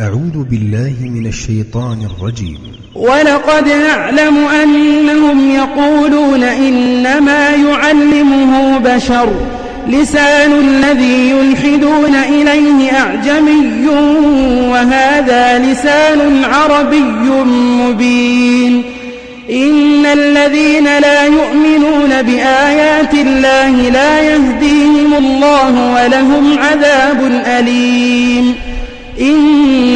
أعوذ بالله من الشيطان الرجيم. ولقد نعلم أنهم يقولون إنما يعلمه بشر. لسان الذي يلحدون إليه أعجمي وهذا لسان عربي مبين. إن الذين لا يؤمنون بآيات الله لا يهديهم الله ولهم عذاب أليم.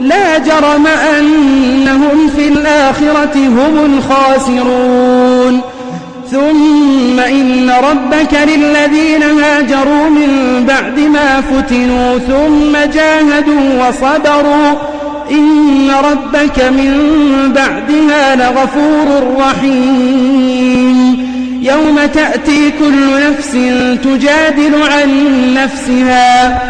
لا جرم أنهم في الآخرة هم الخاسرون. ثم إن ربك للذين هاجروا من بعد ما فتنوا ثم جاهدوا وصبروا. إن ربك من بعدها لغفور رحيم. يوم تأتي كل نفس تجادل عن نفسها.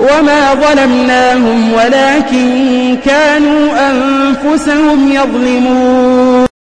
وما ظلمناهم ولكن كانوا أنفسهم يظلمون